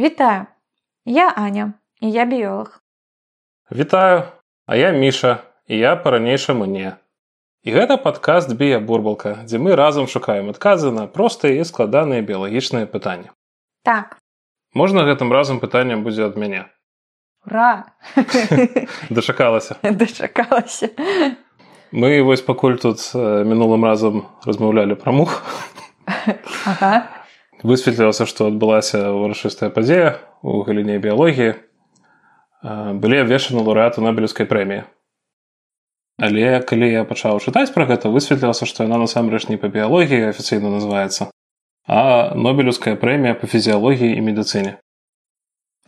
Вітаю, я Аня і я біолог. Вітаю, а я Міша і я па-ранейшаму не. І гэта падкаст біябурбалка, дзе мы разам шукаем адказы на простыя і складаныя біялагічныя пытанні. Так, Можна гэтым разам пытаннем будзе ад мяне. ура! Дачакалася. Дачакалася. Мы вось пакуль тут мінулым разам размаўлялі пра мух. Ага. Высветлілася, што адбылася ўрачыстая падзея у галіне біялогіі. Былі абвешаны лаўрэаты нобелевскай прэміі. Але калі я пачаў чытаць пра гэта, высветлілася, што яна насамрэч не па біялогіі афіцыйна называецца, а нобелевская прэмія па фізіялогіі і медыцыне.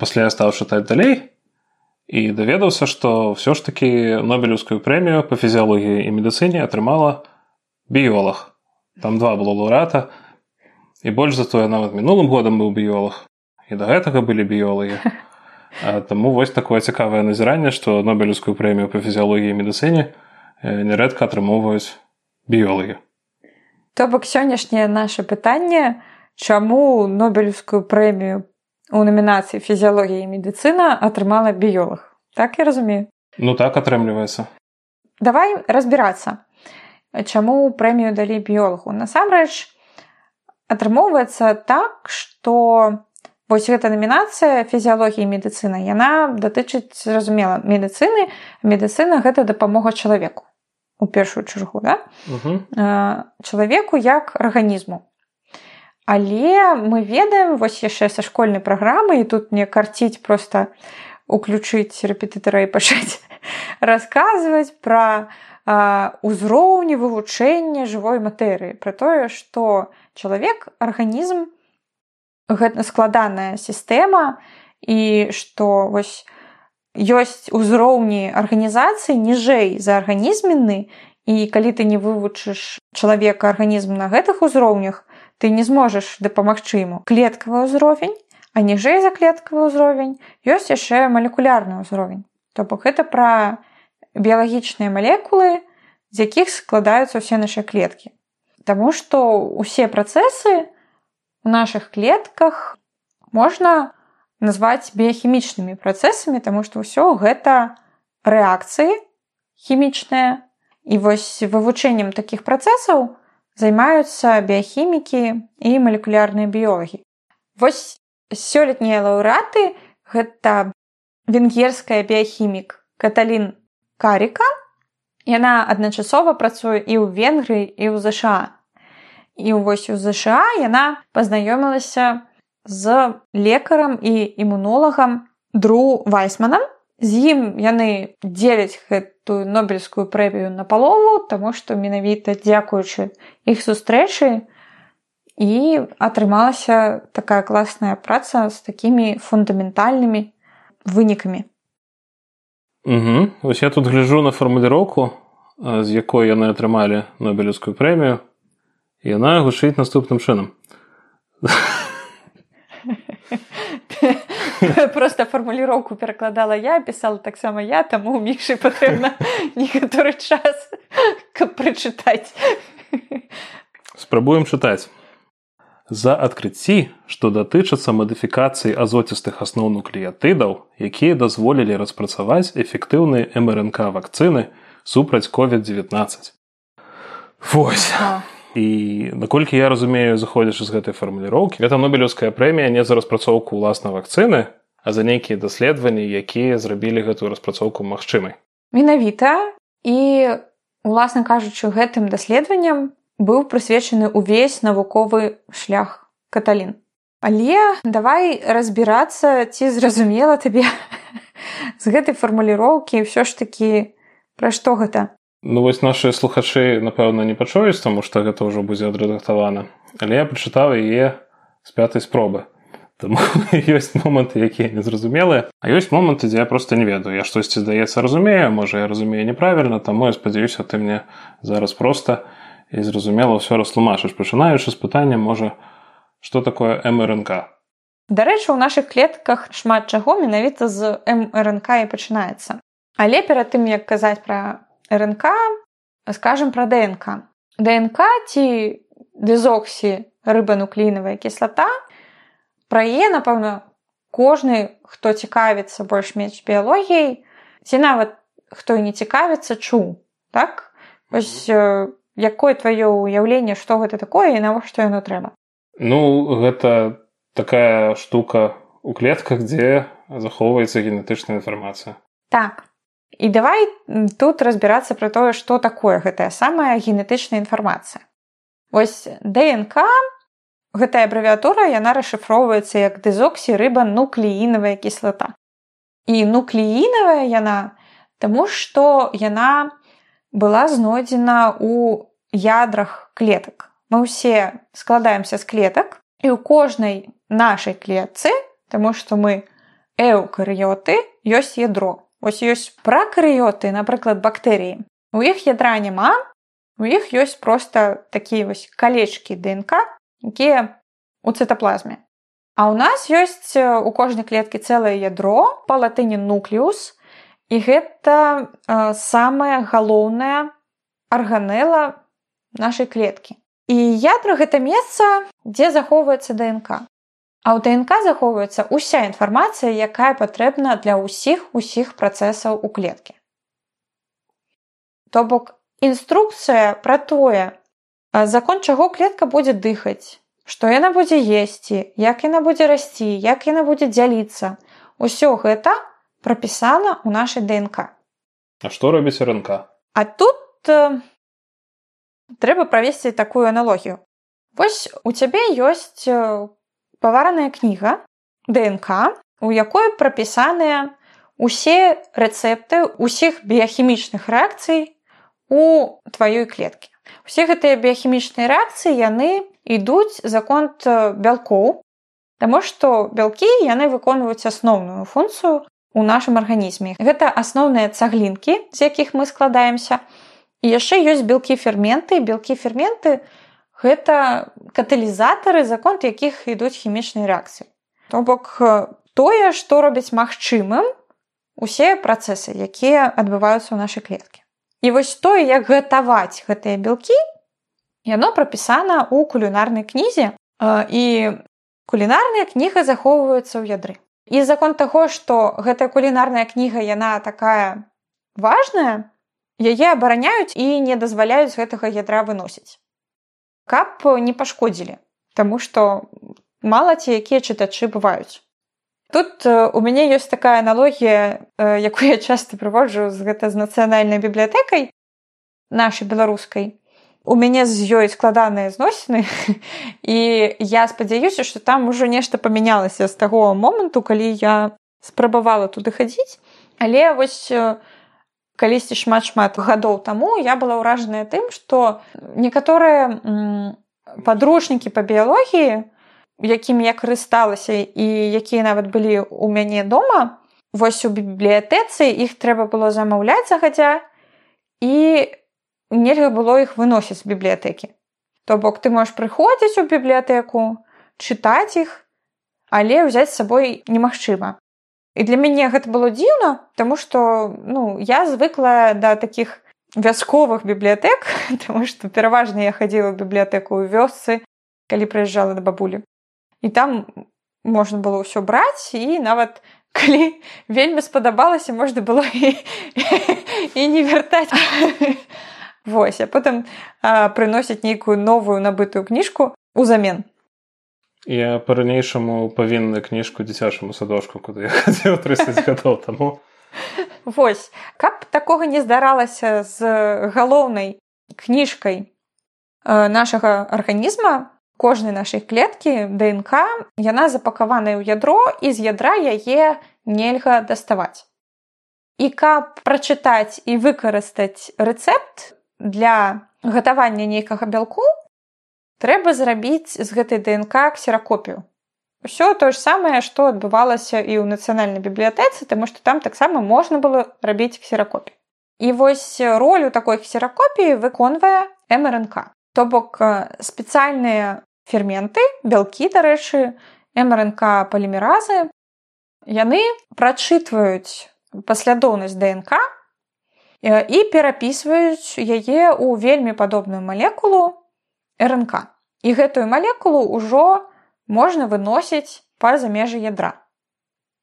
Пасля я стаў чытаць далей і даведаўся, што ўсё ж такі нобелевскую прэмію па фізіялогіі і медыцыне атрымала біолог. Там два было лаўрэата, і больш за тое нават мінулым годам быў біолог і да гэтага былі біолагі. А Таму вось такое цікавае назіранне, што нобелевскую прэмію па фізіялогіі і медыцыне нярэдка атрымоўваюць біолагі. То бок сённяшняе наше пытанне, чаму нобелевскую прэмію у намінацыі фізіялогія і медыцына атрымала біолог. Так я разумею. Ну так атрымліваецца. Давай разбірацца, чаму прэмію далі біолагу. Насамрэч атрымоўваецца так, што вось гэта намінацыя фізіялогіі медыцына яна датычыць зразумела медыцыны, медыцына гэта дапамога чалавеку у першую чаргу да? Угу. Чалавеку як арганізму. Але мы ведаем вось яшчэ са школьнай праграмы і тут мне карціць проста уключыць рэпетытара і пачаць расказваць пра ўзроўні вывучэння жывой матэрыі, пра тое, што чалавек арганізм гэта складаная сістэма і што вось ёсць узроўні арганізацыі ніжэй за арганізменны і калі ты не вывучыш чалавека арганізм на гэтых узроўнях, ты не зможаш дапамагчы яму клеткавы ўзровень, а ніжэй за клеткавы ўзровень ёсць яшчэ малекулярны ўзровень. То бок гэта пра біялагічныя малекулы, з якіх складаюцца ўсе нашы клеткі. Таму што ўсе працэсы у нашых клетках можна назваць біяхімічнымі працэсамі, таму што ўсё гэта рэакцыі хімічныя. І вось вывучэннем такіх працэсаў займаюцца біяхімікі і малекулярныя біолагі. Вось сёлетнія лаўрэаты гэта венгерская біяхімік Каталін Каріка. Яна адначасова працуе і ў Венгрыі і ў ЗША. І вось у ЗША яна пазнаёмілася з лекарам і імунолагам Дру Вайсманам. З ім яны дзеляць гэтую нобельскую прэмію на палову, таму што менавіта дзякуючы іх сустрэчы і атрымалася такая класная праца з такімі фундаментальнымі вынікамі. Угу. Вось я тут гляжу на фармуліроўку, з якой яны атрымалі нобелевскую прэмію. Яна гучыць наступным чынам. просто фармуліроўку перакладала я пісала таксама я таму у мішы патрэбна некаторы час каб прачытаць спрабуем чытаць за адкрыцці што датычацца мадыфікацыі азоцістых асноў нуклеятыдаў якія дазволілі распрацаваць эфектыўныя мрнк вакцыны супраць covid-19 Вось. І наколькі я разумею, заходзячы з гэтай фармуліроўкі, гэта нобелеўская прэмія не за распрацоўку ўласна вакцыны, а за нейкія даследаванні, якія зрабілі гэтую распрацоўку магчымай. Менавіта і уласна кажучы, гэтым даследаваннем быў прысвечаны ўвесь навуковы шлях. Каталін. Але давай разбірацца, ці зразумела табе з гэтай фармуліроўкі ўсё ж такі пра што гэта? Ну вось нашы слухачы напэўна не пачуюць таму што гэта ўжо будзе адрэдактавана. Але я прачытаў яе з пятай спробы. Таму ёсць моманты якія незразумелыя а ёсць моманты дзе я просто не ведаю. Я штосьці здаецца разумею можа я разумею неправільна таму я спадзяюся ты мне зараз проста і зразумела ўсё растлумачыш пачынаючы з пытання можа што такое мрнк Дарэчы у наших клетках шмат чаго менавіта з мрнк і пачынаецца але перад тым як казаць пра РНК скажем пра ДНК. ДНК ці дезоксі рыбануклеінавая кіслата пра яе, напэўна, кожны хто цікавіцца больш-менш біялогіяй ці нават хто і не цікавіцца чуў так? Вось якое тваё ўяўленне што гэта такое і навошта яно трэба? Ну гэта такая штука у клетках дзе захоўваецца генетычная інфармацыя. Так. І давай тут разбірацца пра тое што такое гэтая самая генетычная інфармацыя. Вось ДНК гэтая абрэвіатура яна расшыфроўваецца як дэзоксі рыба нуклеінавая кіслата. І нуклеінавая яна таму што яна была знойдзена ў ядрах клетак мы ўсе складаемся з клетак і ў кожнай нашай клетцы Таму што мы эўкарыёты ёсць ядро. Вось ёсць пракарыёты, напрыклад, бактэрыі. У іх ядра няма, у іх ёсць проста такія вось калечкі ДНК, якія у цытаплазме. А ў нас ёсць у кожнай клеткі цэлае ядро па латыні нуклеус, і гэта э, самая галоўная арганела нашай клеткі. І ядра гэта месца, дзе захоўваецца ДНК. А ў ДНК захоўваецца ўся інфармацыя, якая патрэбна для ўсіх усіх працэсаў у клеткі. То бок інструкцыя пра тое, закон чаго клетка будзе дыхаць, што яна будзе есці, як яна будзе расці, як яна будзе дзяліцца. Усё гэта прапісана ў нашай ДНК. А што робіць РНК? А тут э, трэба правесці такую аналогію. Вось у цябе ёсць павараная кніга ДНК, у якой прапісаныя усе рэцэпты усіх біяхімічных рэакцый у тваёй клеткі. Усе гэтыя біяхімічныя рэакцыі яны ідуць за конт бялкоў, Таму што бялкі яны выконваюць асноўную функцыю у нашым арганізме. Гэта асноўныя цаглінкі, з якіх мы складаемся. І яшчэ ёсць белкі ферменты, белкі ферменты, гэта каталізатары закон якіх ідуць хімічныя рэакцыі то бок тое што робіць магчымым усе працэсы якія адбываюцца ў нашай клеткі і вось тое як гатаваць гэтыя белкі яно прапісана ў кулінарнай кнізе і кулінарная кніга захоўваецца ў ядры і закон таго што гэтая кулінарная кніга яна такая важная яе абараняюць і не дазваляюць гэтага ядра выносіць. Каб не пашкодзілі Таму што мала ці якія чытачы бываюць. Тут у мяне ёсць такая аналогія якую я часта прыводжу з гэта з нацыянальнай бібліятэкай нашай беларускай у мяне з ёй складаныя зносіны і я спадзяюся што там ужо нешта памянялася з таго моманту калі я спрабавала туды хадзіць але вось у калісьці шмат шмат гадоў таму я была ўражаная тым што некаторыя падручнікі па біялогіі якімі я карысталася і якія нават былі ў мяне дома вось у бібліятэцы іх трэба было замаўляць загадзя і нельга было іх выносіць з бібліятэкі то бок ты можаш прыходзіць у бібліятэку чытаць іх але ўзяць з сабой немагчыма І для мяне гэта было дзіўна, таму што ну, я звыкла да такіх вясковых бібліятэк, Таму што пераважна я хадзіла ў бібліятэку ў вёсцы, калі прыязджала да бабулі. І там можна было ўсё браць і нават калі вельмі спадабалася, можна было і, і не вяртаць. Вось, а потым прыносіць нейкую новую набытую кніжку узамен. Я па-ранейшаму павінны кніжку дзіцячаму садочку, куды я хадзіў 30 гадоў таму. Вось, каб такога не здаралася з галоўнай кніжкай нашага арганізма, кожнай нашай клеткі ДНК, яна запакаваная ў ядро і з ядра яе нельга даставаць. І каб прачытаць і выкарыстаць рэцэпт для гатавання нейкага бялку, трэба зрабіць з гэтай днк ксеракопію. Ўсё тое ж самае што адбывалася і ў нацыянальнай бібліятэцы таму што там таксама можна было рабіць ксеракопію. І вось ролю такой ксеракопіі выконвае мрнк то бок спецыяльныя ферменты бялкі дарэчы мрнк палімеразы яны прачытваюць паслядоўнасць днк і перапісваюць яе ў вельмі падобную малекулу рнк і гэтую малекулу ўжо можна выносіць па-за межы ядра.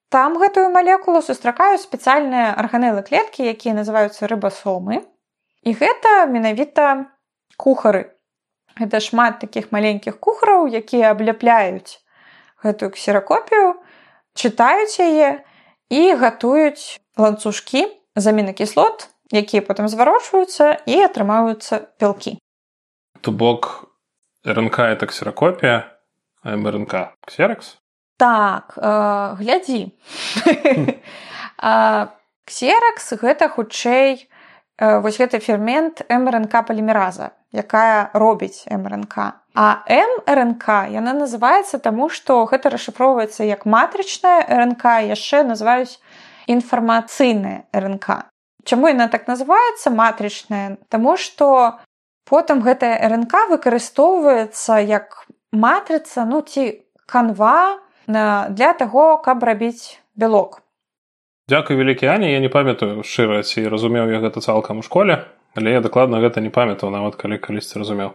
там гэтую малекулу сустракаюць спецыяльныя арганелы клеткі, якія называюцца рыбасомы. І гэта менавіта кухары. Гэта шмат такіх маленькіх кухараў, якія абляпляюць гэтую ксеракопію, чытаюць яе і гатуюць ланцужкі замены кіслот, якія потым зварочваюцца і атрымаюцца пялкі. То бок РНК это ксеракопія, МРНК ксеракс? Так, э, глядзі. Ксеракс гэта хутчэй э, вось гэты фермент МРНК палімераза, якая робіць МРНК. А МРНК яна называецца таму, што гэта расшыфроўваецца як матрычная РНК, яшчэ называюць інфармацыйная РНК. Чаму яна так называецца матрычная, Таму што потым гэтая РНК выкарыстоўваецца як матрыца ну ці канва, для таго, каб рабіць бялок. Дзякуй вялікі Ані, я не памятаю шчыра ці разумеў я гэта цалкам у школе, але я дакладна гэта не памятаў нават калі калісьці разумеў.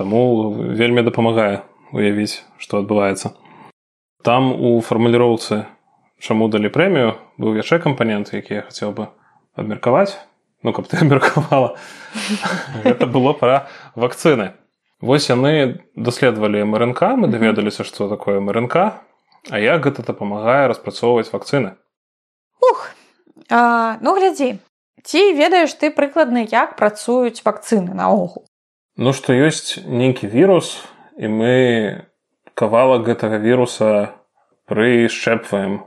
Таму вельмі дапамагае уявіць, што адбываецца. Там у фармуліроўцы чаму далі прэмію быў яшчэ кампанент, які я хацеў бы абмеркаваць, ну каб ты абмеркавала. Гэта было пра вакцыны. Вось яны даследавалі МРНК, мы даведаліся, што такое МРНК, А як гэта дапамагае распрацоўваць вакцыны? Ух а, ну глядзі ці ведаеш ты прыкладна як працуюць вакцыны наогул Ну што ёсць нейкі вірус і мы кавалак гэтага віруса прышчэпваем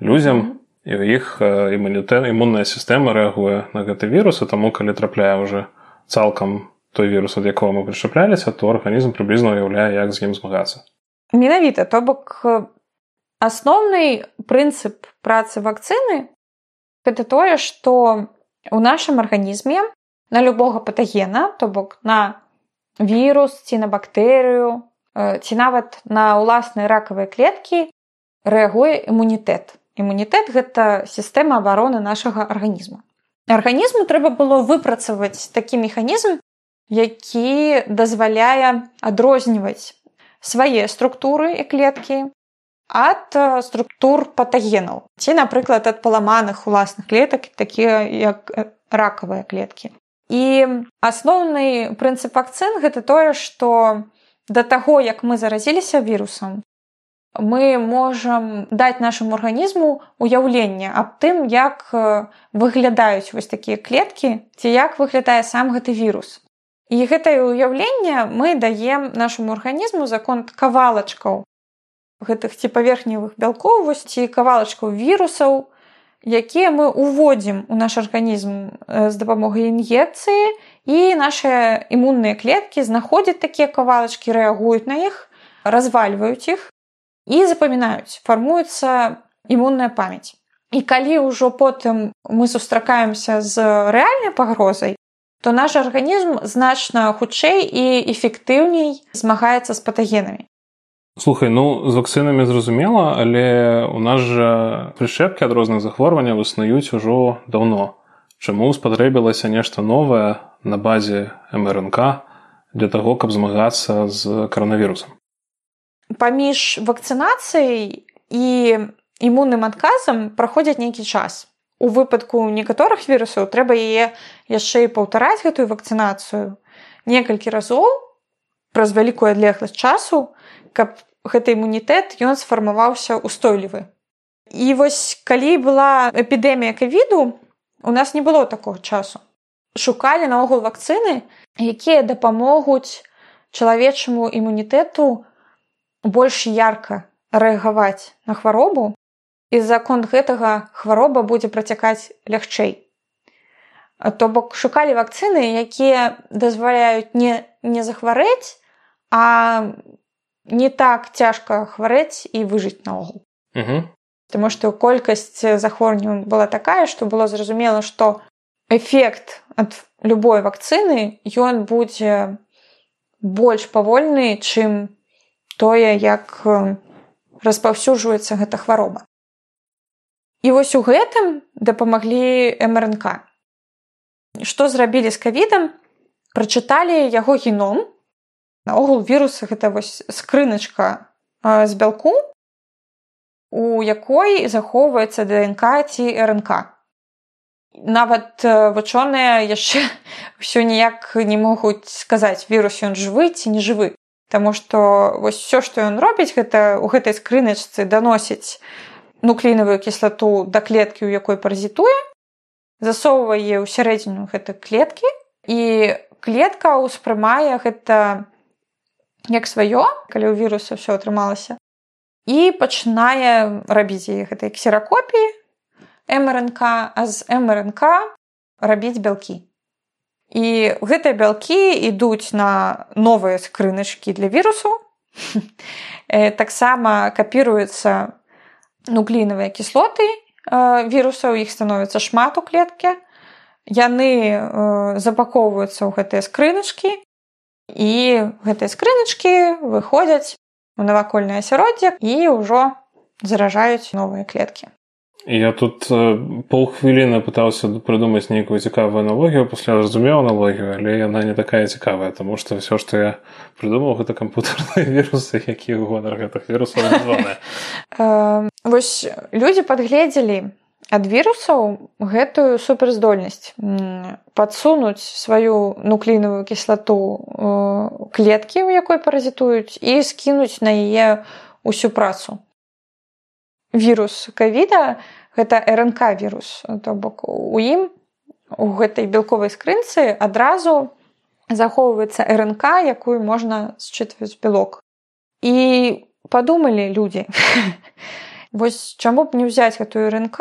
людзям mm -hmm. І ў іх імунітэт імунная сістэма рэагуе на гэты вірус і таму калі трапляе уже цалкам той вірус ад якого мы прышчапляліся то арганізм прыблізна уяўляе як з ім змагацца менавіта то бок асноўны прынцып працы вакцыны гэта тое што у нашым арганізме на любога патагена то бок на вірус ці на бактэрыю ці нават на ўласныя ракавыя клеткі рэагуе імунітэт імунітэт гэта сістэма абароны нашага арганізму. Арганізму трэба было выпрацаваць такі механізм які дазваляе адрозніваць свае структуры і клеткі ад структур патагенаў. Ці напрыклад ад паламаных уласных клетак такія як ракавыя клеткі. І асноўны прынцып вакцын гэта тое што да таго як мы заразіліся вірусам мы можам даць нашаму арганізму уяўленне аб тым як выглядаюць вось такія клеткі ці як выглядае сам гэты вірус. І гэтае ўяўленне мы даем нашаму арганізму закон кавалачкаў гэтых ці паверхневых бялкоў вось ці кавалачкаў вірусаў, якія мы уводзім у наш арганізм з дапамогай ін'екцыі і нашыя імунныя клеткі знаходзяць такія кавалачкі, рэагуюць на іх, развальваюць іх і запамінаюць, фармуецца імунная памяць. І калі ўжо потым мы сустракаемся з рэальнай пагрозай, то наш арганізм значна хутчэй і эфектыўней змагаецца з патагенамі. Слухай, ну з вакцынамі зразумела, але у нас жа прышэпкі ад розных захворванняў існуюць ужо даўно. Чаму спатрэбілася нешта новае на базе МРНК для таго, каб змагацца з каранавірусам. Паміж вакцынацыяй і імунным адказам праходзяць нейкі час. У выпадку некаторых вірусаў трэба яе яшчэ і паўтараць гэтую вакцынацыю некалькі разоў праз вялікую адлегласць часу, каб гэты імунітэт ён сфармаваўся устойлівы. І вось калі была эпідэмія кавіду, у нас не было такого часу. Шукалі наогул вакцыны, якія дапамогуць чалавечаму імунітэту больш ярка рэагаваць на хваробу і закон гэтага хвароба будзе працякаць лягчэй. То бок шукалі вакцыны, якія дазваляюць не, не захварэць, а не так цяжка хварэць і выжыць наогул. Таму што колькасць захворню была такая, што было зразумела, што эфект ад любой вакцыны ён будзе больш павольны, чым тое, як распаўсюджваецца гэта хвароба. І вось у гэтым дапамаглі МРНК. Што зрабілі з кавідам, прачыталі яго геном, наогул вірус гэта вось скрыначка з бялку у якой захоўваецца ДНК ці РНК. Нават вучоныя яшчэ ўсё ніяк не могуць сказаць вірус ён жывы ці не жывы. Таму што вось все, што ён робіць, гэта ў гэтай скрыначцы даносіць нуклінавую кіслату да клеткі, у якой паразітуе, засоўвае ў сярэдзіну гэтай клеткі і клетка ўспрымае гэта як сваё, калі ў віруса ўсё атрымалася і пачынае рабіць гэтай ксеракопіі МРНК, а з МРНК рабіць бялкі. І гэтыя бялкі ідуць на новыя скрыначкі для вірусу. таксама капіруюцца нуклінавыя кіслоты вірусаў, іх становіцца шмат у клеткі. Яны запакоўваюцца ў гэтыя скрыначкі і гэтыя скрыначкі выходзяць у навакольнае асяроддзе і ўжо заражаюць новыя клеткі. Я тут паўхвіліны пытаўся прыдумаць нейкую цікавую аналогію, пасля разумеў аналогію, але яна не такая цікавая, таму што ўсё, што я прыдумаў гэта кампутарныя вірусы, які гонар гэтых вірусаў. Вось людзі падгледзелі ад вірусаў гэтую суперздольнасць падсунуць сваю нуклінавую кіслату клеткі, у якой паразітуюць і скінуць на яе ўсю працу вірус кавіда гэта рнк вірус. То бок у ім у гэтай белковай скрынцы адразу захоўваецца рнк якую можна счытваць белок. І падумалі людзі вось чаму б не ўзяць гэтую рнк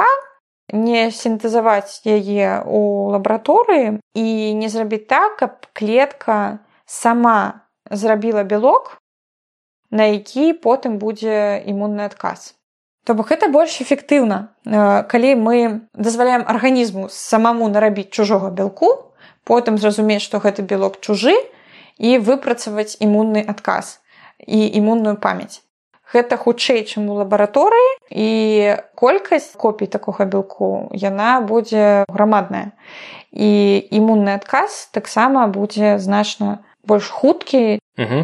не сінтэзаваць яе у лабараторыі і не зрабіць так каб клетка сама зрабіла белок на які потым будзе імунны адказ То бок гэта больш эфектыўна, калі мы дазваляем арганізму самому нарабіць чужога бялку, потым зразумець, што гэты белок чужы і выпрацаваць імунны адказ і імунную памяць. Гэта хутчэй, чым у лабараторыі і колькасць копій такога белку яна будзе грамадная. І імунны адказ таксама будзе значна больш хуткі. Угу.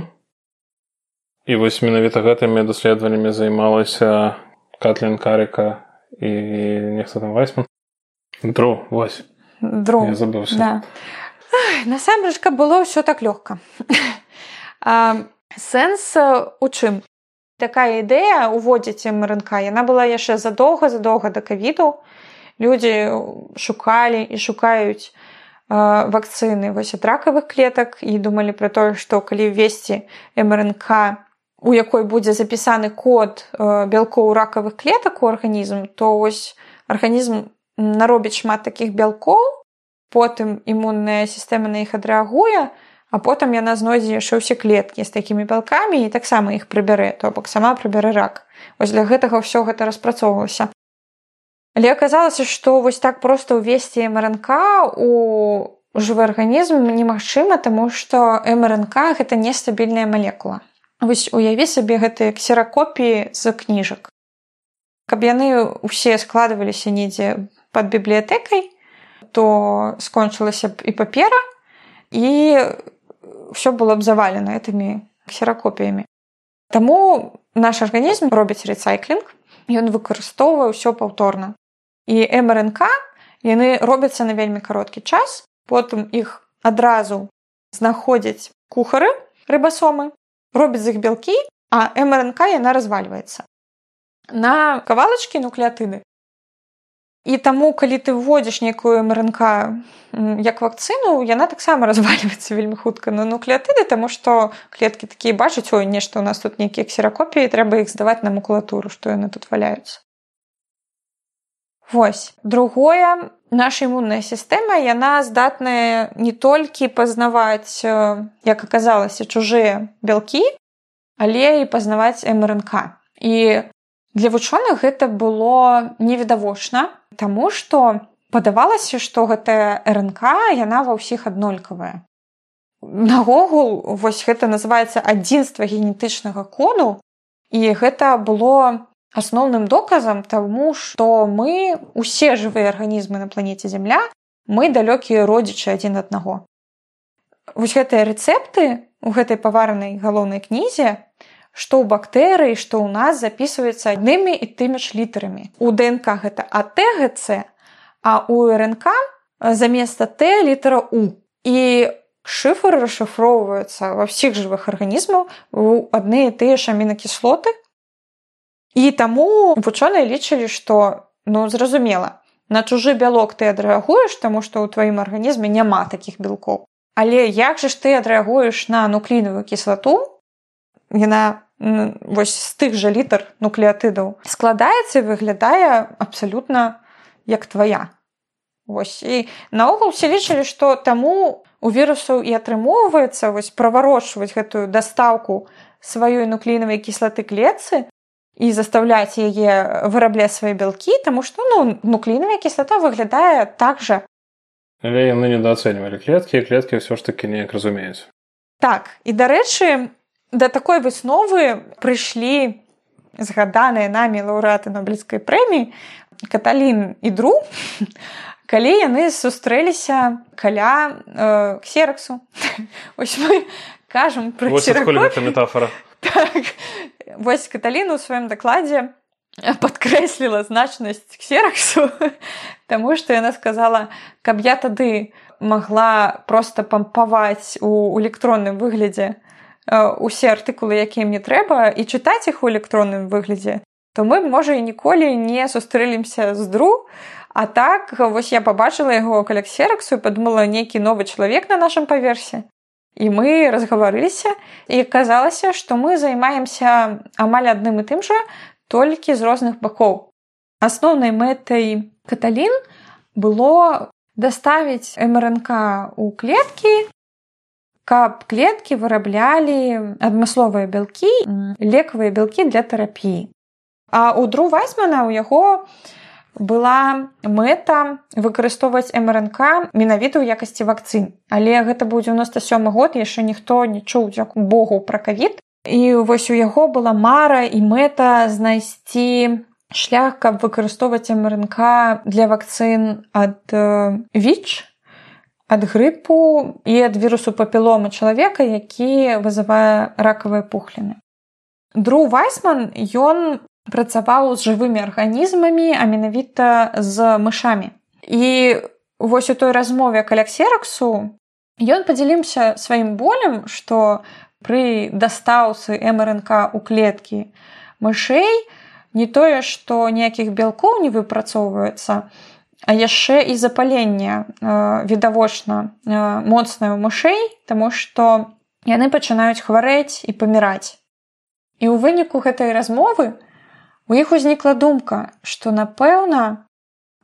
І вось менавіта гэтымі даследаваннямі займалася Катлін Карика і нехто там Вайсман. Дро, вось. Дро. Я забыўся. Да. Насамрэч, каб было ўсё так лёгка. Сэнс у чым? Такая ідэя уводзіць МРНК, яна была яшчэ задоўга задоўга да кавіду. Людзі шукалі і шукаюць вакцыны вось ад ракавых клетак і думалі пра тое, што калі ввесці МРНК у якой будзе запісаны код э, бялкоў ракавых клетак у арганізм, то вось арганізм наробіць шмат такіх бялкоў, потым імунная сістэма на іх адрэагуе, а потым яна знойдзе яшчэ ўсе клеткі з такімі бялкамі і таксама іх прыбярэ, то бок сама прыбярэ рак. Вось для гэтага ўсё гэта распрацоўвалася. Але аказалася, што вось так проста ўвесці МРНК у жывы арганізм немагчыма, таму што МРНК гэта нестабільная малекула. Вось уяві сабе гэтыя ксеракопіі з кніжак. Каб яны ўсе складваліся недзе пад бібліятэкай, то скончылася б і папера і ўсё было б завалена гэтымі ксеракопіямі. Таму наш арганізм робіць рэцайклінг, ён выкарыстоўвае ўсё паўторна. І МРНК яны робяцца на вельмі кароткі час, потым іх адразу знаходзяць кухары рыбасомы робіць з іх бялкі, а МРНК яна развальваецца на кавалачкі нуклеатыды. І таму калі ты вводзіш некую МРНК як вакцыну, яна таксама развальваецца вельмі хутка на нуклеатыды, таму што клеткі такія бачаць ой нешта у нас тут нейкія ксеракопіі, трэба іх здаваць на макулатуру, што яны тут валяюцца. Вось. Другое наша імунная сістэма яна здатная не толькі пазнаваць як аказалася чужыя бялкі але і пазнаваць мрнк. І для вучоных гэта было невідавочна таму што падавалася што гэтая рнк яна ва ўсіх аднолькавая. Нагогул вось гэта называецца адзінства генетычнага коду і гэта было асноўным доказам таму што мы усе жывыя арганізмы на планеце земля мы далёкія родзічы адзін аднаго вось гэтыя рэцэпты у гэтай паваранай галоўнай кнізе што ў бактэрыі, што ў нас записываецца аднымі і тымі ж літарамі. У ДНК гэта АТГЦ, а у РНК заместа Т літара У. І шыфр расшыфроўваецца ва ўсіх жывых арганізмаў у адны і тыя ж амінакіслоты. І таму вучоныя лічылі, што ну зразумела, на чужы бялок ты адрэагуеш, таму што ў тваім арганізме няма такіх белкоў. Але як жа ж ты адрэагуеш на нуклінавую кіслату, яна вось з тых жа літар нуклеатыдаў складаецца і выглядае абсалютна як твая. Вось і наогул все лічылі, што таму у вірусаў і атрымоўваецца вось праварочваць гэтую дастаўку сваёй нуклінавай кіслаты клетцы і заставляць яе вырабляць свае бялкі, таму што ну, нуклінавая кіслата выглядае так жа. Але яны недооцэньвалі клеткі і клеткі ўсё ж такі неяк разумеюць. Так і дарэчы, да такой высновы прыйшлі згаданыя намі лаўрэаты нобелевскай прэміі каталін і дру калі яны сустрэліся каля э, ксераксу ось мы кажам про метафора так. Вось каталіну у сваім дакладзе падкрэсліла значнасць ксераксу Таму што яна сказала каб я тады магла просто пампаваць у электронным выглядзе усе артыкулы якія мне трэба і чытаць іх у электронным выглядзе то мы можа і ніколі не сустрэлімся з дру а так вось я побачыла яго каля ксераксу і падумала нейкі новы чалавек на нашым паверсе і мы разгаварыліся і казалася што мы займаемся амаль адным і тым жа толькі з розных бакоў асноўнай мэтай каталін было даставіць мрнк у клеткі каб клеткі выраблялі адмысловыя бялкі лекавыя бялкі для тэрапіі. А ў дру вайсмана ў яго была мэта выкарыстоўваць МРНК менавіта ў якасці вакцын. Але гэта быў 97 год яшчэ ніхто не чуў дзякую Богу пра кавід. І вось у яго была мара і мэта знайсці шлях, каб выкарыстоўваць МРНК для вакцын ад ВІЧ ад грыпу і ад вірусу папілома чалавека, які вызывае ракавыя пухліны. Дру Вайсман ён працаваў з жывымі арганізмамі, а менавіта з мышамі. І вось у той размове каляксераксу ён падзялімся сваім болем, што пры дастаўцы МРНК у клеткі мышэй не тое, што ніякіх бялкоў не выпрацоўваецца, А яшчэ і запаленне э, відавочна э, моцнае ў мышэй, таму што яны пачынаюць хварэць і паміраць. І ў выніку гэтай размовы у іх узнікла думка, што напэўна,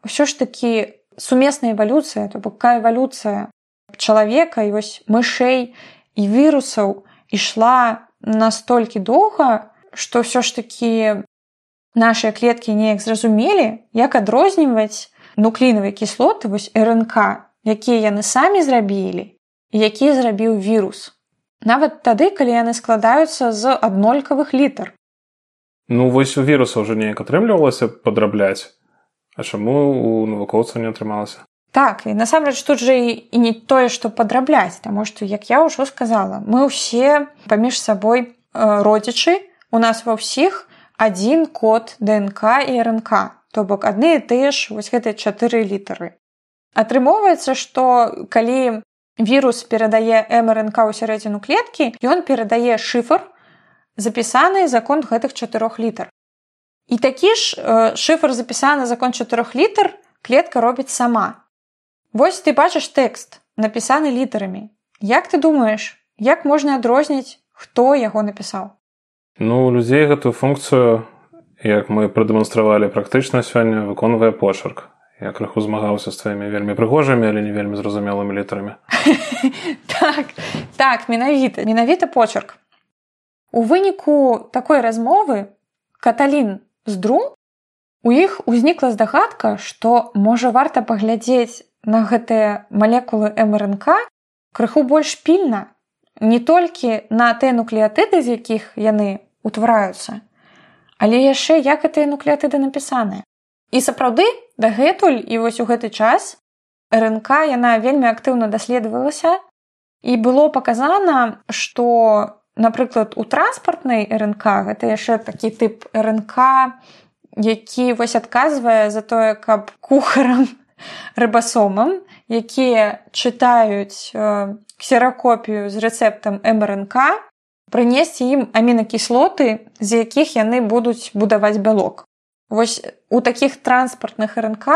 ўсё ж такі сумесная эвалюцыя, то бок эвалюцыя чалавека і вось мышэй і вірусаў ішла настолькі доўга, што ўсё ж такі нашыя клеткі неяк зразумелі, як адрозніваць нуклінавыя кіслоты вось РНК, якія яны самі зрабілі, які зрабіў вірус. Нават тады, калі яны складаюцца з аднолькавых літар. Ну вось у віруса ўжо неяк атрымлівалася падрабляць. А чаму у навукоўца не атрымалася? Так і насамрэч тут жа і не тое, што падрабляць, таму што як я ўжо сказала, мы ўсе паміж сабой э, родзічы, у нас ва ўсіх адзін код ДНК і РНК то бок адны і тыя ж вось гэтыя чатыры літары. Атрымоўваецца, што калі вірус перадае МРНК ў сярэдзіну клеткі, ён перадае шыфр, запісаны закон гэтых чатырох літар. І такі ж э, шыфр запісаны закон чатырох літар клетка робіць сама. Вось ты бачыш тэкст, напісаны літарамі. Як ты думаеш, як можна адрозніць, хто яго напісаў? Ну, у людзей гэтую функцыю як мы прадэманстравалі практычна сёння выконвае почерк я крыху змагаўся з тваімі вельмі прыгожымі але не вельмі зразумелымі літарамі так так менавіта менавіта почерк у выніку такой размовы каталін з дру у іх узнікла здагадка што можа варта паглядзець на гэтыя малекулы мрнк крыху больш пільна не толькі на тэ нуклеатыды з якіх яны утвараюцца Але яшчэ як гэтыя нуклеатыды напісаныя. І сапраўды дагэтуль і вось у гэты час РНК яна вельмі актыўна даследавалася і было паказана, што напрыклад у транспартнай рнк гэта яшчэ такі тып рнк які вось адказвае за тое каб кухарам рыбасомам якія чытаюць э, ксеракопію з рэцэптам мрнк прынесці ім амінакіслоты з якіх яны будуць будаваць бялок. Вось у такіх транспартных рнк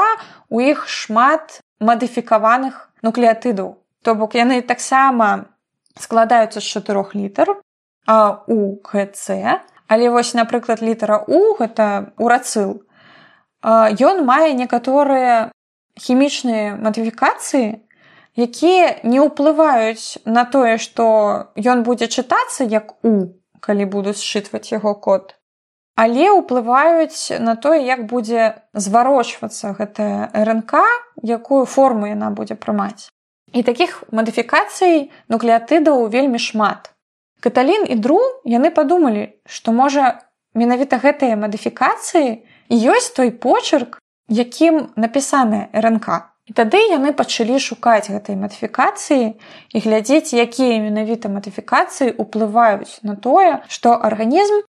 у іх шмат мадыфікаваных нуклеатыдаў. То бок яны таксама складаюцца з чатырох літар а у гц але вось напрыклад літара у гэта урацыл. Ён мае некаторыя хімічныя мадыфікацыі якія не ўплываюць на тое што ён будзе чытацца як у калі буду сшытваць яго код але ўплываюць на тое як будзе зварочвацца гэтая рнк якую форму яна будзе прымаць. І такіх мадыфікацый нуклеатыдаў вельмі шмат каталін і дру яны падумалі што можа менавіта гэтыя мадыфікацыі ёсць той почерк якім напісаная рнк і тады яны пачалі шукаць гэтай мадыфікацыі і глядзець якія менавіта мадыфікацыі ўплываюць на тое што арганізм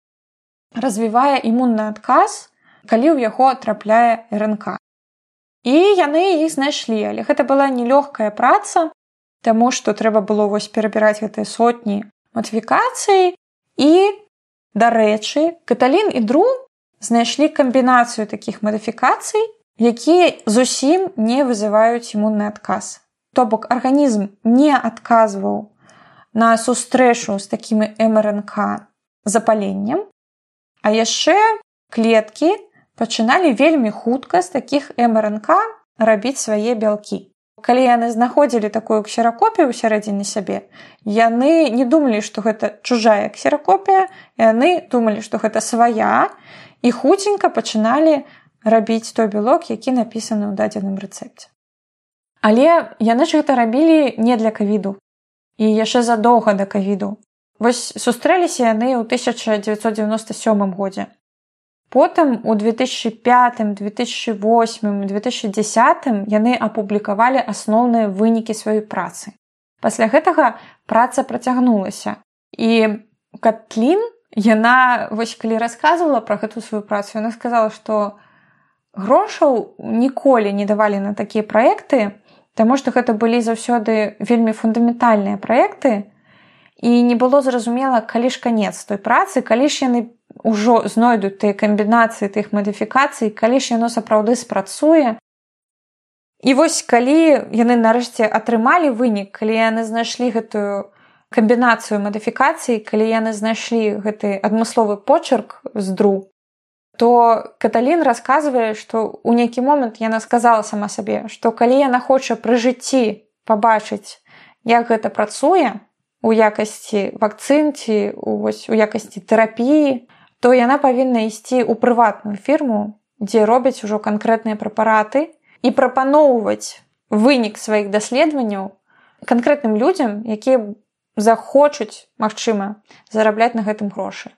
развівае імунны адказ, калі ў яго трапляе РНК. І яны іх знайшлі, але гэта была нелёгкая праца, таму што трэба было вось перабіраць гэтыя сотні мадыфікацыі і дарэчы, каталін і дру знайшлі камбінацыю такіх мадыфікацый, якія зусім не вызываюць імунны адказ. То бок арганізм не адказваў на сустрэчу з такімі МРНК запаленнем, А яшчэ клеткі пачыналі вельмі хутка з такіх МРНК рабіць свае бялкі. Калі яны знаходзілі такую ксеракопію сярэдзіне сябе, яны не думалі, што гэта чужая ксеракопія, яны думалі, што гэта свая і хуценька пачыналі рабіць той белок, які напісаны ў дадзеным рэцэпце. Але яны ж гэта рабілі не для кавіду і яшчэ задоўга да кавіду. Вось сустрэліся яны ў 1997 годзе. Потым у 2005, 2008, 2010 яны апублікавалі асноўныя вынікі сваёй працы. Пасля гэтага праца працягнулася. І Катлін яна вось калі расказвала пра гэту сваю працу, яна сказала, што грошаў ніколі не давалі на такія праекты, таму што гэта былі заўсёды вельмі фундаментальныя праекты, і не было зразумела калі ж канец той працы калі ж яны ўжо знойдуць тыя камбінацыі тых мадыфікацый калі ж яно сапраўды спрацуе. І вось калі яны нарэшце атрымалі вынік калі яны знайшлі гэтую камбінацыю мадыфікацый калі яны знайшлі гэты адмысловы почерк з дру то каталін расказвае што ў нейкі момант яна сказала сама сабе што калі яна хоча пры жыцці пабачыць як гэта працуе у якасці вакцын ці вось, у якасці тэрапіі, то яна павінна ісці ў прыватную фірму, дзе робяць ужо канкрэтныя прэпараты і прапаноўваць вынік сваіх даследаванняў канкрэтным людзям, якія захочуць, магчыма, зарабляць на гэтым грошы.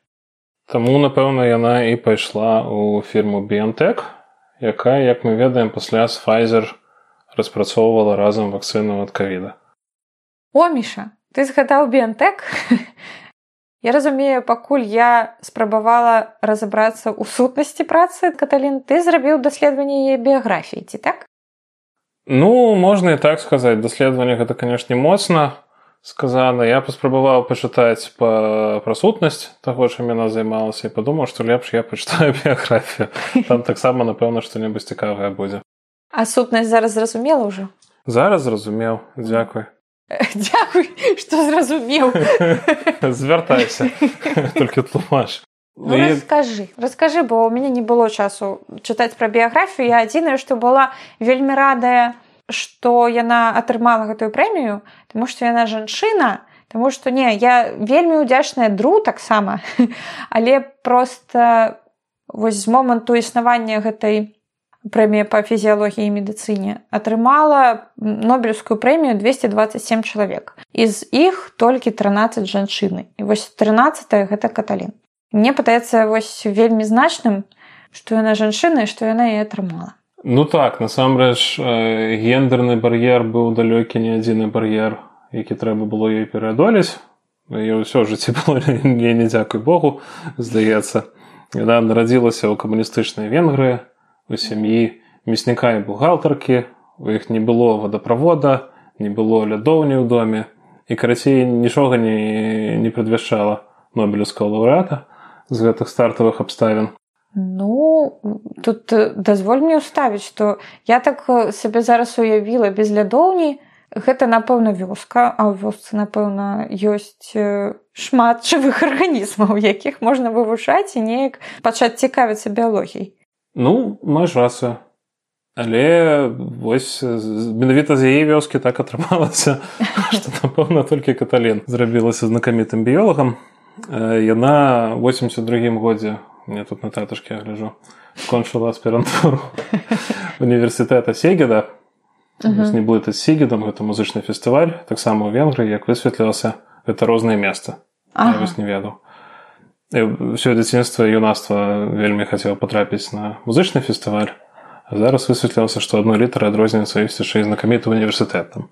Таму, напэўна, яна і пайшла ў фірму Бтек, якая, як мы ведаем, пасля з Файзер распрацоўвала разам вакцыну ад кавіда. О міша, ты згадаў біянтэк я разумею пакуль я спрабавала разабрацца ў сутнасці працы каталін ты зрабіў даследаванне яе біяграфіі ці так? Ну можна і так сказаць. Даследаванне гэта канешне моцна сказана. Я паспрабаваў пачытаць па пра сутнасць таго чым яна займалася і падумаў што лепш я пачытаю біяграфію. Там таксама напэўна што-небудзь цікавае будзе. А сутнасць зараз зразумела ўжо? Зараз зразумеў. Дзякуй Дякуй, што зразумеў. Звяртайся, толькі тлумач. Ну, раскажы, раскажы, бо ў мяне не было часу чытаць пра біяграфію. Я адзінае, што была вельмі радая, што яна атрымала гэтую прэмію, таму што яна жанчына, Таму што не, я вельмі ўдзячная дру таксама, але проста вось з моманту існавання гэтай прэмія па фізіялогіі і медыцыне атрымала нобелевскую прэмію 227 чалавек з іх толькі 13 жанчыны і вось 13 гэта каталін мне пытаецца вось вельмі значным што яна жанчына што яна і атрымала ну так насамрэч гендерны бар'ер быў далёкі не адзіны бар'ер які трэба было ёй пераадолець ўсё жыцці было не, не дзякуй Богу здаецца яна нарадзілася ў камуністычнай венгрыі у сям'і мясніка і бухгалтаркі у іх не было вадаправода не было лядоўні ў доме і карацей нічога не, не прадвяшчала нобелевского лаўрэата з гэтых стартавых абставін. Ну тут дазволь мне ўставіць што я так сабе зараз уявіла без лядоўні. Гэта напэўна вёска а ў вёсцы напэўна ёсць шмат жывых арганізмаў якіх можна вывучаць і неяк пачаць цікавіцца біялогіяй Ну маеш рацыю але вось менавіта з яе вёскі так атрымалася што напэўна толькі катален зрабілася знакамітым біёлагам яна 82 годзе мне тут на татушке гляжу скончыла аспірантуру універсітэта сегеда не будет сігедам гэта музычны фестываль таксама у венгрыі як высветлілася гэта розныя месца ага. не ведаў ўсё дзяцінства юнацтва вельмі хацеў потрапіць на музычны фестываль зараз высветлілася што адной літары адрозніваецца яшчэ і знакаміты універсітэтам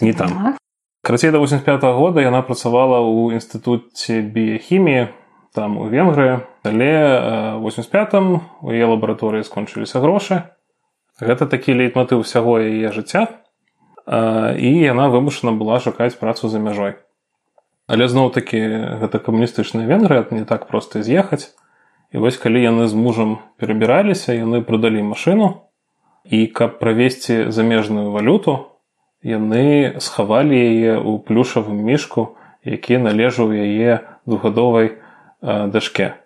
не там. крацей да 85 -го года яна працавала ў інстытуце біяхіміі там у венгрыі але 85 у яе лабараторыі скончыліся грошы Гэта такі лейтматыў усяго яе жыцця. І яна вымушана была шукаць працу за мяжой. Але зноў-такі гэта камуністычная венгрыя не так проста з'ехаць. І вось калі яны з мужам перабіраліся, яны прадалі машыну і каб правесці замежную валюту, яны схавалі яе ў плюшавым мішку, які належаў яе двухгадовай дашке.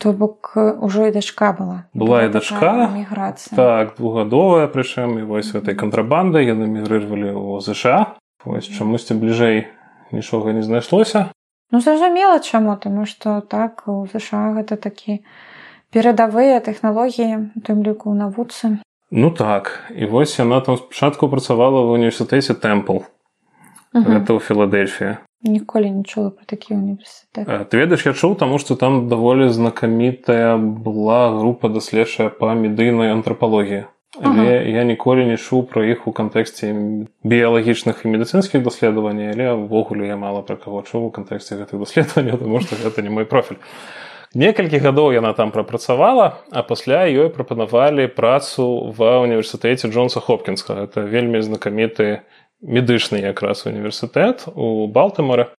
То бок ужо і дачка была. Была і дачка. міграцыя так двухгадовая прычым і вось гэтай кантрабандай яны мігрыжвалі ў ЗША вось чамусьці бліжэй нічога не знайшлося. Ну зразумела чаму таму што так у ЗША гэта такі перадавыя тэхналогіі тым ліку ў навуцы. Ну так і вось яна там спачатку працавала ва універсітэце тэмпл. Гэта ў філадельфія ніколі не чула про такі універсітэт. Ты ведаеш я чуў таму што там даволі знакамітая была група даследчая па медыйнай антрапалогіі але ага. я ніколі не чуў пра іх у кантэксце біялагічных і медыцынскіх даследаванняў але ўвогуле я мала пра каго чуў у кантэксце гэтых даследавання тому што гэта не мой профіль некалькі гадоў яна там прапрацавала а пасля ёй прапанавалі працу ва універсітэце джонса хопкінска. Это вельмі знакаміты медычны якраз універсітэт у балтымары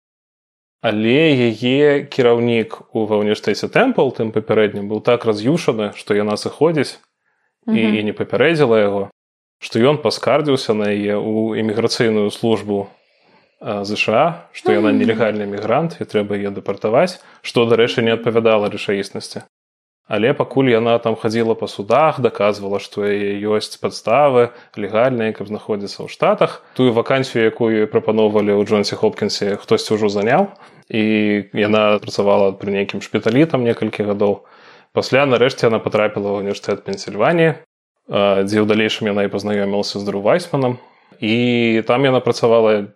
але яе кіраўнік у ва універсітэце тэмпл тым папярэднім быў так раз'юшаны што яна сыходзіць і, і не папярэдзіла яго што ён паскардзіўся на яе ў іміграцыйную службу ЗША што яна нелегальны мігрант і трэба яе дэпартаваць што дарэчы не адпавядала рэчаіснасці Але пакуль яна там хадзіла па судах, даказвала, што яе ёсць падставы легальныя, каб знаходзіцца ў штатах. Тую вакансію, якую прапаноўвалі ў Джонсе Хопкінсе, хтосьці ўжо заняў. І яна працавала пры нейкім шпіталі там некалькі гадоў. Пасля нарэшце яна патрапіла ў універсітэт Пенсільваніі, дзе ў далейшым яна і пазнаёмілася з Дру Вайсманам. І там яна працавала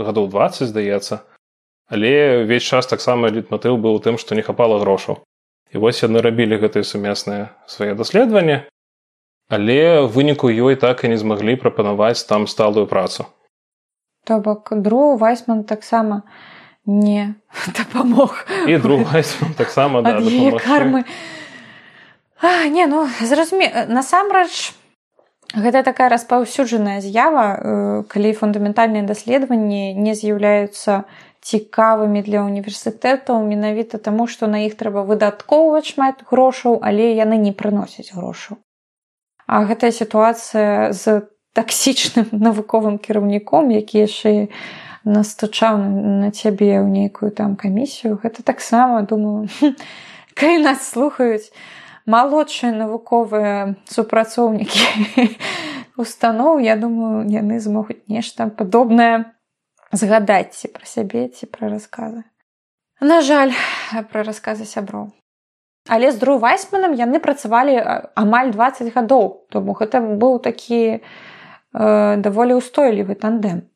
гадоў 20, здаецца. Але ўвесь час таксама літматыў быў у тым, што не хапала грошаў. І вось яны рабілі гэтыя сумесныя свае даследаванні, але выніку ёй так і не змаглі прапанаваць там сталую працу. То бок друг вайсман таксама не дапамог і друг вайсман таксама да, кармы. Не ну зразуме насамрэч гэта такая распаўсюджаная з'ява э, калі фундаментальныя даследаванні не з'яўляюцца цікавымі для універсітэтаў менавіта таму што на іх трэба выдаткоўваць шмат грошаў але яны не прыносяць грошаў. А гэтая сітуацыя з таксічным навуковым кіраўніком які яшчэ настучаў на цябе ў нейкую там камісію гэта таксама думаю калі нас слухаюць малодшыя навуковыя супрацоўнікі устаноў я думаю яны змогуць нешта падобнае згадаць ці пра сябе ці пра расказы. На жаль, пра расказы сяброў. Але з друг вайсманам яны працавалі амаль 20 гадоў, тому гэта быў такі э, даволі ўстойлівы тандем.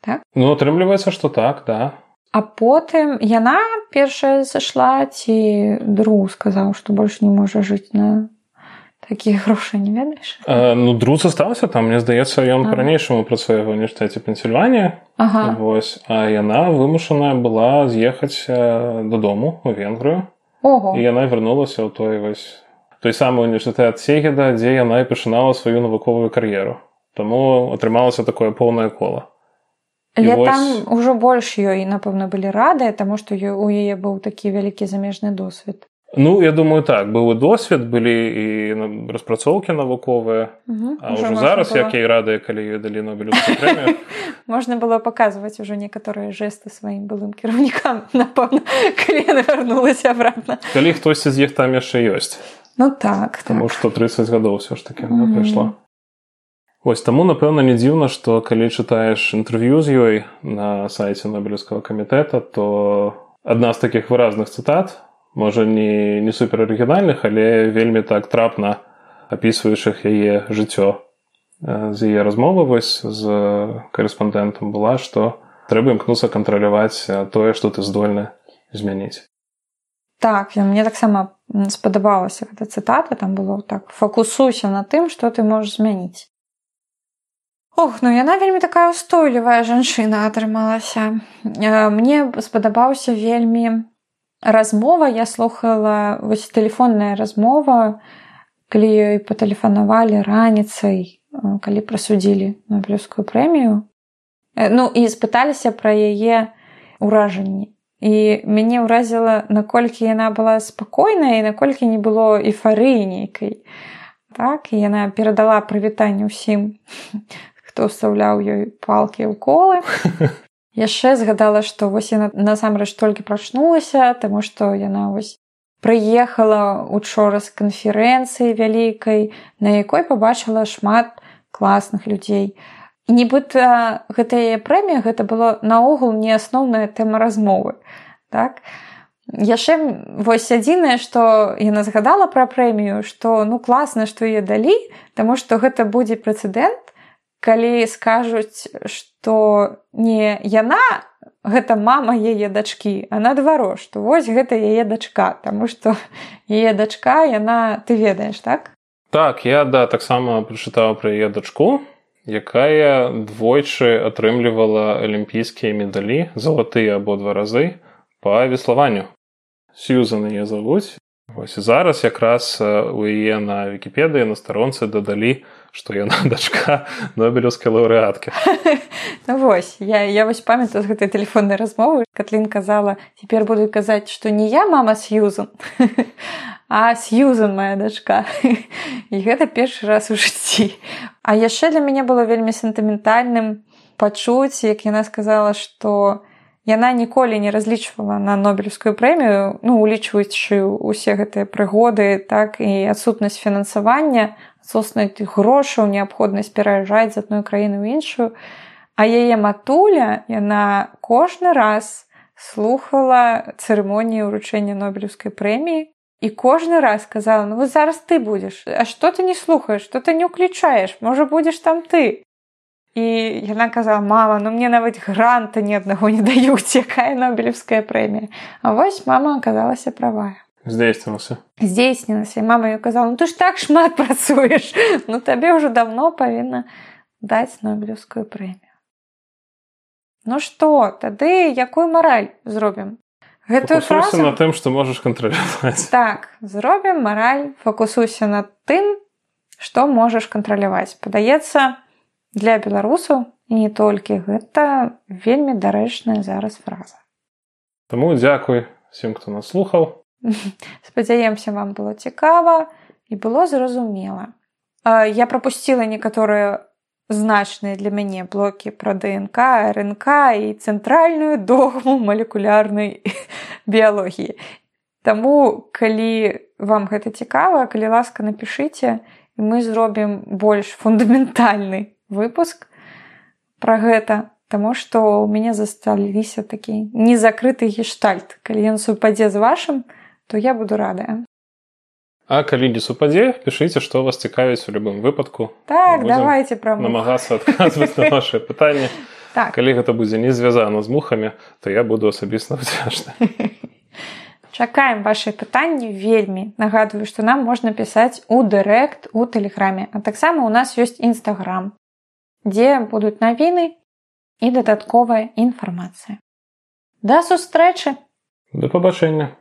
Так? Ну атрымліваецца, што так да. А потым яна першая зайшла ці друг сказаў, што больш не можа жыць на какія грошы не ведаеш А, ну друз застаўся там мне здаецца ён па-ранейшаму працуе ва універсітэце пенсільванія ага. вось а яна вымушаная была з'ехаць э, дадому у венгрыю Ого. І яна вярнулася ў той вось той самы універсітэт сегеда дзе яна і пачынала сваю навуковую кар'еру Таму атрымалася такое поўнае кола Але вось- там ужо больш ёй напэўна былі радыя таму што у яе быў такі вялікі замежны досвед. Ну я думаю так быў досвед былі і на- распрацоўкі навуковыя Мгм. А ўжо зараз было- як я і радыя калі ёй далі прэмію можна было паказваць ужо некаторыя жэсты сваім былым кіраўнікам напэўна калі вярнулася обратно. Калі хтосьці з іх там яшчэ ёсць ну так, Таму так. што 30 гадоў все ж таки Мгм. прыйшла Вось таму напэўна не дзіўна што калі чытаеш інтэрв'ю з ёй на сайце нобелевскага камітэта то адна з такіх выразных цытат можа не, не супер арыгінальных але вельмі так трапна апісваючых яе жыццё з яе размовы вось з корэспандэнтам была што трэба імкнуцца кантраляваць тое што ты здольны змяніць так мне таксама спадабалася гэта цытата там было так фокусуйся на тым што ты можаш змяніць Ох, ну яна вельмі такая устойлівая жанчына атрымалася. Э, Мне спадабаўся вельмі размова, я слухала вось тэлефонная размова, калі ёй патэлефанавалі раніцай, э, калі прасудзілі нобелевскую прэмію. Э, Ну і спыталіся пра яе ўражанні. І мяне ўразіла, наколькі яна была спакойная і наколькі не было эйфарыі нейкай. Так, і яна перадала прывітанне ўсім, хто ўстаўляў ёй палкі ў колы. Яшчэ згадала, што вось яна насамрэч толькі прачнулася, таму што яна вось прыехала учора з канферэнцыі вялікай, на якой пабачыла шмат класных людзей. І нібыта гэта яе прэмія гэта было наогул не асноўная тэма размовы. Так? Яшчэ вось адзінае, што яна згадала пра прэмію, што ну класна, што яе далі, таму што гэта будзе прэцэдэнт, калі скажуць, што не яна гэта мама яе дачкі, а наадварот, што вось гэта яе дачка, таму што яе дачка яна ты ведаеш так? Так, я да таксама прачытаў пра яе дачку, якая двойчы атрымлівала алімпійскія медалі залатыя абодва разы па веславанню. Сьюзан яе завуць. Вось зараз якраз э, у яе на вікіпедыі на старонцы дадалі, што яна дачка нобелеўскай лаўрэаткі. Ну вось я, я вось памятаю з гэтай тэлефоннай размовы. Катлін казала цяпер буду казаць што не я мама сьюзан а сьюзан моя дачка і гэта першы раз у жыцці. А яшчэ для мяне было вельмі сентыментальным пачуць як яна сказала што яна ніколі не разлічвала на нобелевскую прэмію ну улічваючы усе гэтыя прыгоды так і адсутнасць фінансавання адсутнасць грошаў неабходнасць пераязджаць з адной краіны ў іншую. А яе матуля яна кожны раз слухала цырымоніі ўручэння нобелевскай прэміі і кожны раз казала ну вот зараз ты будзеш. А што ты не слухаеш? Што ты не ўключаеш? Можа будзеш там ты і яна казала мама ну мне нават гранта ні аднаго не даюць якая нобелевская прэмія А вось мама аказалася правая Здзейснілася. здзейснілася мама ёй казала ну ты ж так шмат працуеш ну табе ўжо давно павінна даць нобелевскую прэмію Ну што тады якую мараль зробім гэтую фразу на тым, што можаш кантраляваць. так зробім мараль фокусуйся над тым што можаш кантраляваць падаецца для беларусаў і не толькі гэта вельмі дарэчная зараз фраза. Таму дзякуй всім, хто нас слухаў. спадзяемся вам было цікава і было зразумела. Я пропусціла некаторыя значныя для мяне блокі пра ДНК РНК і цэнтральную догму малекулярнай біялогіі. Таму калі вам гэта цікава калі ласка напішыце мы зробім больш фундаментальны выпуск пра гэта Таму што ў мяне засталіся такі незакрыты гештальт калі ён супадзе з вашым то я буду радая А калі не супадзе, пішыце, што вас цікавіць у любым выпадку. так Будзем давайте пра намагацца адказваць на вашыя пытанні. так Калі гэта будзе не звязана з мухамі, то я буду асабіста ўдзячны. чакаем ваши пытанні вельмі нагадваю што нам можна пісаць у дырэкт у тэлеграме а таксама у нас ёсць нстаграм дзе будуць навіны і дадатковая інфармацыя да сустрэчы да пабачэння